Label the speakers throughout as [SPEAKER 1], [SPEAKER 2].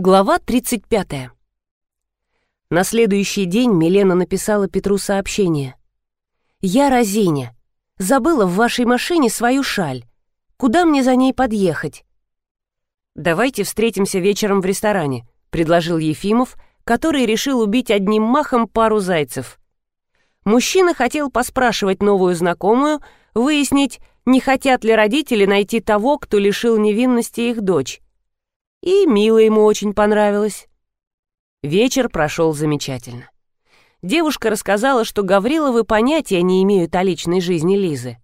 [SPEAKER 1] Глава 35. На следующий день Милена написала Петру сообщение. «Я Розиня. Забыла в вашей машине свою шаль. Куда мне за ней подъехать?» «Давайте встретимся вечером в ресторане», — предложил Ефимов, который решил убить одним махом пару зайцев. Мужчина хотел поспрашивать новую знакомую, выяснить, не хотят ли родители найти того, кто лишил невинности их дочь. И Мила ему очень понравилось. Вечер прошел замечательно. Девушка рассказала, что Гавриловы понятия не имеют о личной жизни Лизы.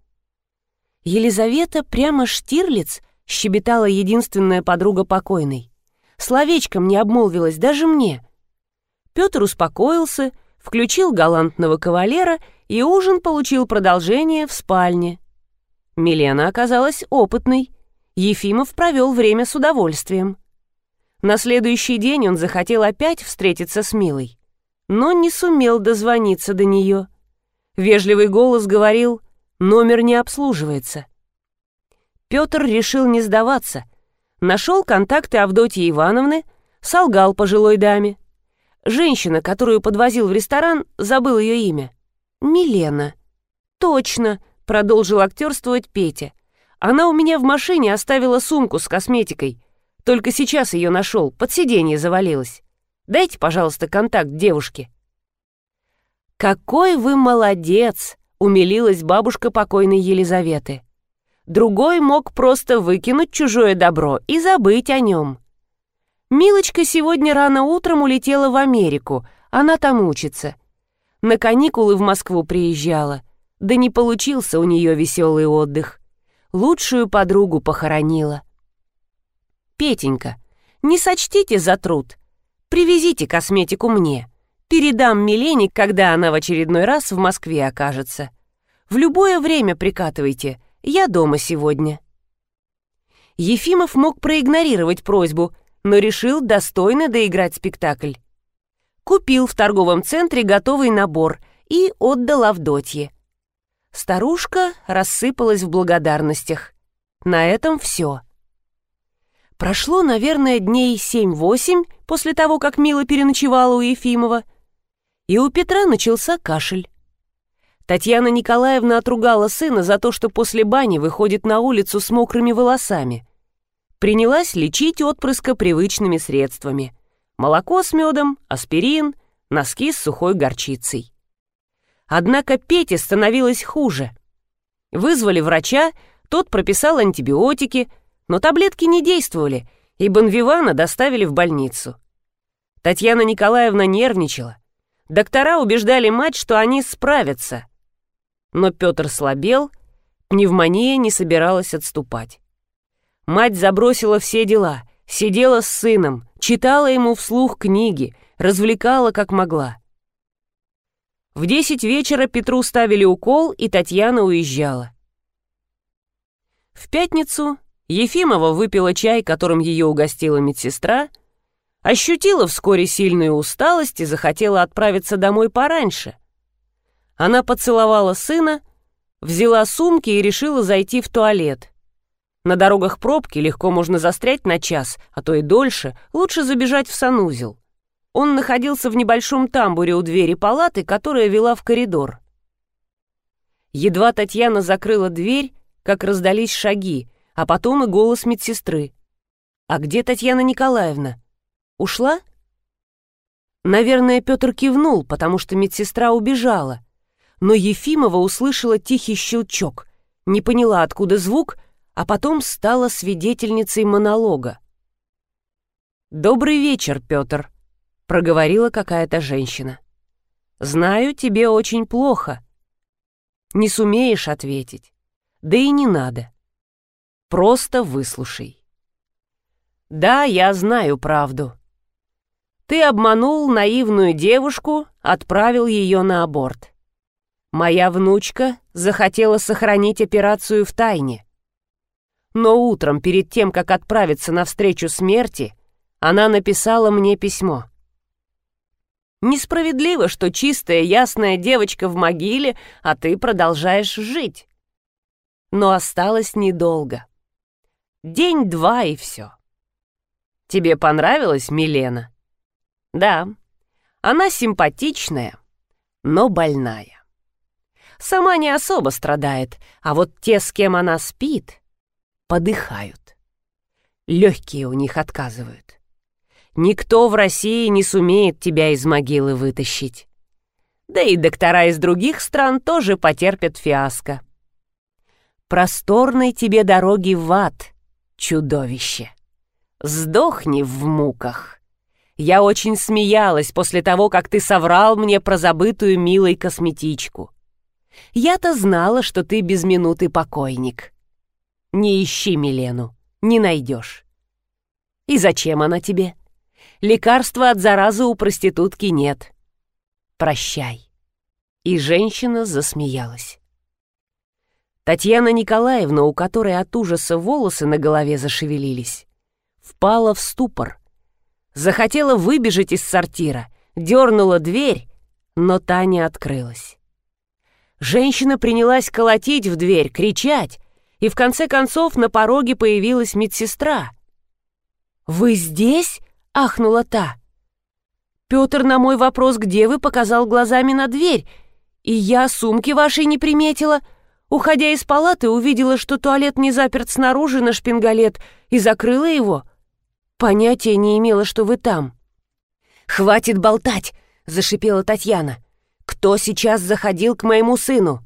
[SPEAKER 1] Елизавета прямо Штирлиц щебетала единственная подруга покойной. Словечком не обмолвилась даже мне. Петр успокоился, включил галантного кавалера, и ужин получил продолжение в спальне. Милена оказалась опытной. Ефимов провел время с удовольствием. На следующий день он захотел опять встретиться с Милой, но не сумел дозвониться до нее. Вежливый голос говорил «Номер не обслуживается». Петр решил не сдаваться. Нашел контакты Авдотьи Ивановны, солгал пожилой даме. Женщина, которую подвозил в ресторан, забыл ее имя. «Милена». «Точно», — продолжил актерствовать Петя. «Она у меня в машине оставила сумку с косметикой. Только сейчас ее нашел, под сиденье завалилась. Дайте, пожалуйста, контакт девушки». «Какой вы молодец!» — умилилась бабушка покойной Елизаветы. Другой мог просто выкинуть чужое добро и забыть о нем. Милочка сегодня рано утром улетела в Америку, она там учится. На каникулы в Москву приезжала, да не получился у нее веселый отдых. Лучшую подругу похоронила. «Петенька, не сочтите за труд. Привезите косметику мне. Передам Милене, когда она в очередной раз в Москве окажется. В любое время прикатывайте, я дома сегодня». Ефимов мог проигнорировать просьбу, но решил достойно доиграть спектакль. Купил в торговом центре готовый набор и отдал Авдотье. Старушка рассыпалась в благодарностях. На этом все. Прошло, наверное, дней семь-восемь после того, как Мила переночевала у Ефимова, и у Петра начался кашель. Татьяна Николаевна отругала сына за то, что после бани выходит на улицу с мокрыми волосами. Принялась лечить отпрыска привычными средствами. Молоко с медом, аспирин, носки с сухой горчицей. Однако Пете становилось хуже. Вызвали врача, тот прописал антибиотики – но таблетки не действовали, и Бонвивана доставили в больницу. Татьяна Николаевна нервничала. Доктора убеждали мать, что они справятся. Но Петр слабел, пневмония не собиралась отступать. Мать забросила все дела, сидела с сыном, читала ему вслух книги, развлекала как могла. В десять вечера Петру ставили укол, и Татьяна уезжала. В пятницу Ефимова выпила чай, которым ее угостила медсестра, ощутила вскоре сильную усталость и захотела отправиться домой пораньше. Она поцеловала сына, взяла сумки и решила зайти в туалет. На дорогах пробки легко можно застрять на час, а то и дольше, лучше забежать в санузел. Он находился в небольшом тамбуре у двери палаты, которая вела в коридор. Едва Татьяна закрыла дверь, как раздались шаги, а потом и голос медсестры. «А где Татьяна Николаевна? Ушла?» Наверное, Петр кивнул, потому что медсестра убежала. Но Ефимова услышала тихий щелчок, не поняла, откуда звук, а потом стала свидетельницей монолога. «Добрый вечер, Петр», — проговорила какая-то женщина. «Знаю, тебе очень плохо. Не сумеешь ответить. Да и не надо. Просто выслушай. Да, я знаю правду. Ты обманул наивную девушку, отправил ее на аборт. Моя внучка захотела сохранить операцию в тайне. Но утром, перед тем, как отправиться навстречу смерти, она написала мне письмо. Несправедливо, что чистая, ясная девочка в могиле, а ты продолжаешь жить. Но осталось недолго. День-два и все. Тебе понравилась Милена? Да, она симпатичная, но больная. Сама не особо страдает, а вот те, с кем она спит, подыхают. Легкие у них отказывают. Никто в России не сумеет тебя из могилы вытащить. Да и доктора из других стран тоже потерпят фиаско. Просторной тебе дороги в ад, чудовище. Сдохни в муках. Я очень смеялась после того, как ты соврал мне про забытую милой косметичку. Я-то знала, что ты без минуты покойник. Не ищи Милену, не найдешь. И зачем она тебе? Лекарства от заразы у проститутки нет. Прощай. И женщина засмеялась. Татьяна Николаевна, у которой от ужаса волосы на голове зашевелились, впала в ступор. Захотела выбежать из сортира, дернула дверь, но та не открылась. Женщина принялась колотить в дверь, кричать, и в конце концов на пороге появилась медсестра. «Вы здесь?» — ахнула та. Петр на мой вопрос, где вы, показал глазами на дверь, и я сумки вашей не приметила — Уходя из палаты, увидела, что туалет не заперт снаружи на шпингалет, и закрыла его. Понятия не имела, что вы там. «Хватит болтать!» — зашипела Татьяна. «Кто сейчас заходил к моему сыну?»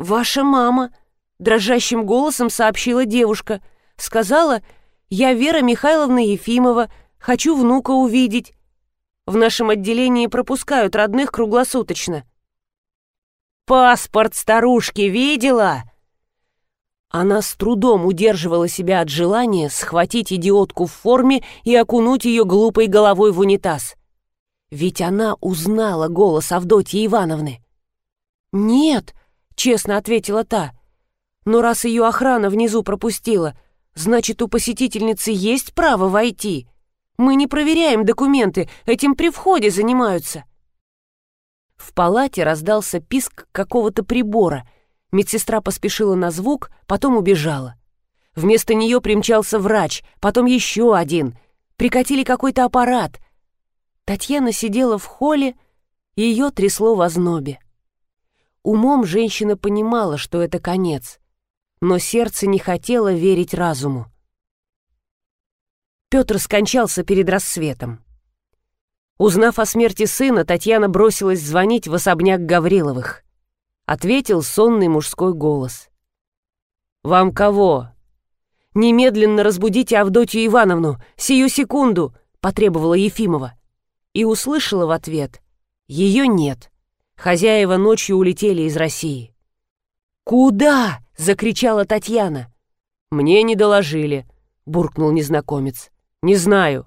[SPEAKER 1] «Ваша мама», — дрожащим голосом сообщила девушка. «Сказала, я Вера Михайловна Ефимова, хочу внука увидеть. В нашем отделении пропускают родных круглосуточно». Паспорт старушки видела?» Она с трудом удерживала себя от желания схватить идиотку в форме и окунуть ее глупой головой в унитаз. Ведь она узнала голос Авдотьи Ивановны. «Нет», — честно ответила та, — «но раз ее охрана внизу пропустила, значит, у посетительницы есть право войти. Мы не проверяем документы, этим при входе занимаются». В палате раздался писк какого-то прибора. Медсестра поспешила на звук, потом убежала. Вместо нее примчался врач, потом еще один. Прикатили какой-то аппарат. Татьяна сидела в холле, и ее трясло в ознобе. Умом женщина понимала, что это конец, но сердце не хотело верить разуму. Петр скончался перед рассветом. Узнав о смерти сына, Татьяна бросилась звонить в особняк Гавриловых. Ответил сонный мужской голос. «Вам кого?» «Немедленно разбудите Авдотью Ивановну, сию секунду!» — потребовала Ефимова. И услышала в ответ. «Ее нет. Хозяева ночью улетели из России». «Куда?» — закричала Татьяна. «Мне не доложили», — буркнул незнакомец. «Не знаю.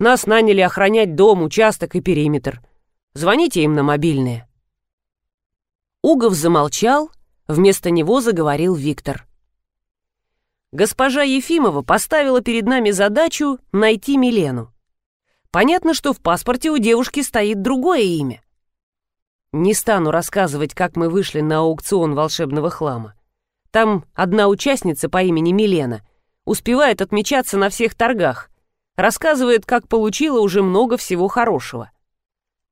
[SPEAKER 1] Нас наняли охранять дом, участок и периметр. Звоните им на мобильные». Угов замолчал, вместо него заговорил Виктор. Госпожа Ефимова поставила перед нами задачу найти Милену. Понятно, что в паспорте у девушки стоит другое имя. Не стану рассказывать, как мы вышли на аукцион волшебного хлама. Там одна участница по имени Милена успевает отмечаться на всех торгах, Рассказывает, как получила уже много всего хорошего.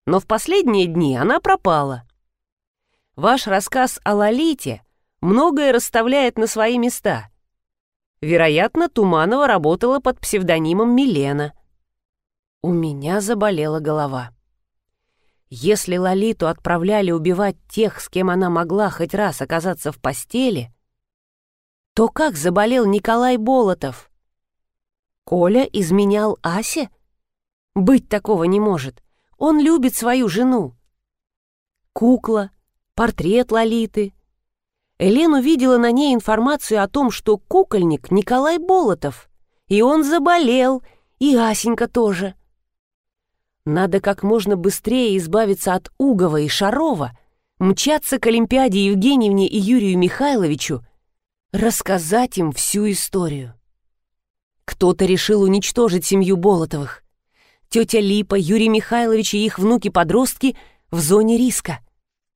[SPEAKER 1] Но в последние дни она пропала. Ваш рассказ о Лолите многое расставляет на свои места. Вероятно, Туманова работала под псевдонимом Милена. У меня заболела голова. Если Лолиту отправляли убивать тех, с кем она могла хоть раз оказаться в постели, то как заболел Николай Болотов? Коля изменял Асе? Быть такого не может. Он любит свою жену. Кукла, портрет Лолиты. Элен увидела на ней информацию о том, что кукольник Николай Болотов. И он заболел, и Асенька тоже. Надо как можно быстрее избавиться от Угова и Шарова, мчаться к Олимпиаде Евгеньевне и Юрию Михайловичу, рассказать им всю историю. Кто-то решил уничтожить семью Болотовых. Тетя Липа, Юрий Михайлович и их внуки-подростки в зоне риска.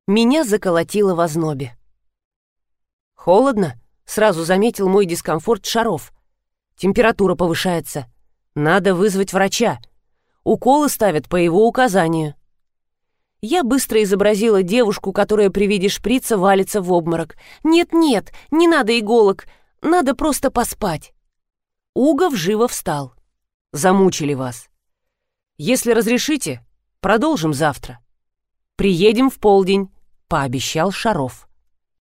[SPEAKER 1] Меня заколотило в ознобе. «Холодно?» — сразу заметил мой дискомфорт Шаров. «Температура повышается. Надо вызвать врача. Уколы ставят по его указанию. Я быстро изобразила девушку, которая при виде шприца валится в обморок. «Нет-нет, не надо иголок, надо просто поспать». Угов живо встал. «Замучили вас. Если разрешите, продолжим завтра. Приедем в полдень», — пообещал Шаров.